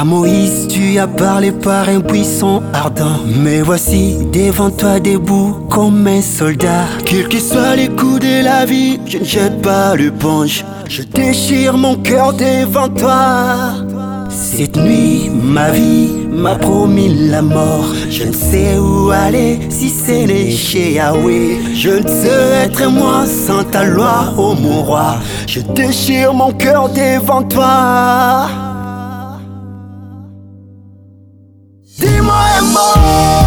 À Moïse, tu as parlé par un buisson ardent. Mais voici devant toi debout comme un soldat. Quels que soient les coups de la vie, je ne jette pas le punch. Je déchire mon cœur devant toi. Cette nuit, ma vie m'a promis la mort. Je ne sais où aller si c'est n'est chez Yahweh. Je ne sais être moi sans ta loi, ô mon roi. Je déchire mon cœur devant toi. mal.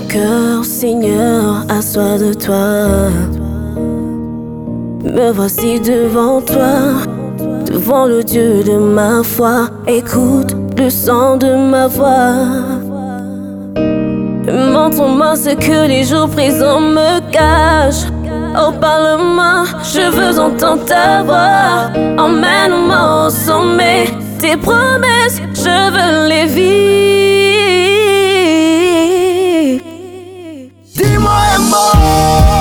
Mon cœur, Seigneur, a soif de toi. Me voici devant toi, devant le Dieu de ma foi. Écoute le son de ma voix. Montre-moi ce que les jours présents me cachent. Oh, parle-moi, je veux entendre ta voix. Emmène-moi au sommet. Tes promesses, je veux les vivre. Dis-moi un mot.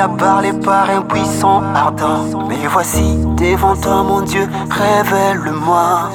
As parlé par un buisson ardent. Mais voici devant toi, mon Dieu, révèle-moi.